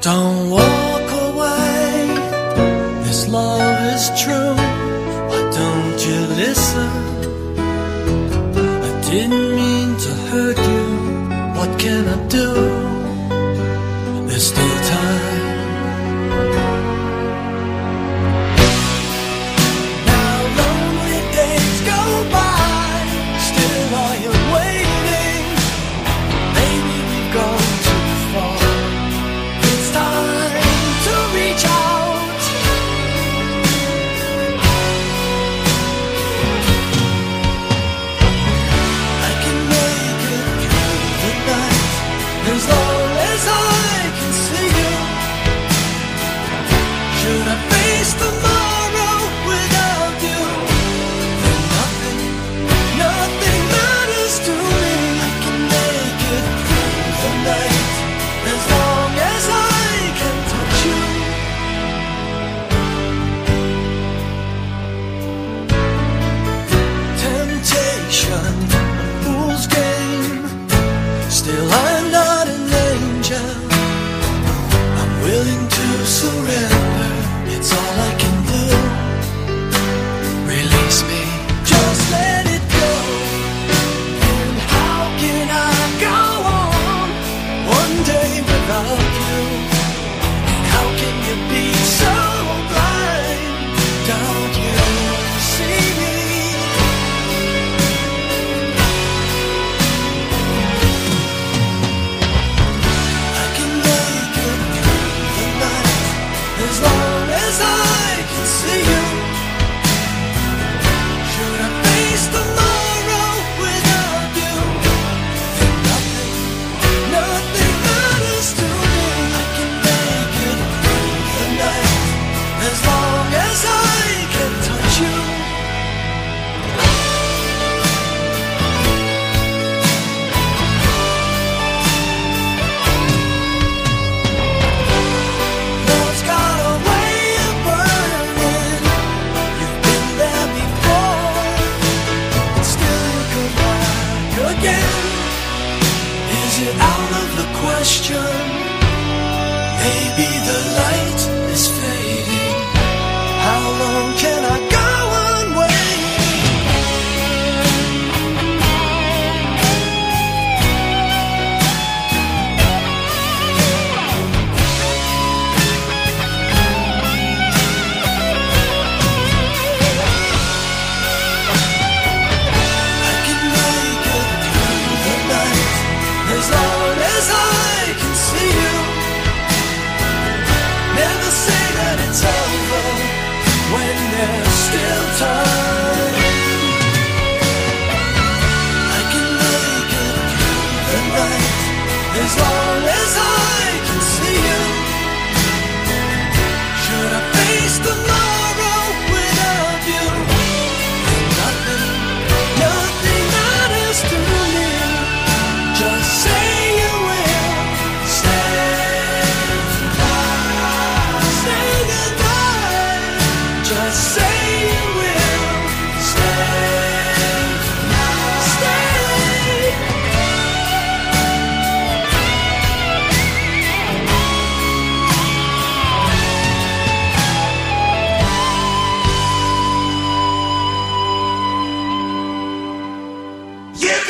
Don't walk away. This love is true. Why don't you listen? I didn't mean to hurt you. What can I do? There's still willing to surrender. It's all I can do. again? Is it out of the question? Maybe the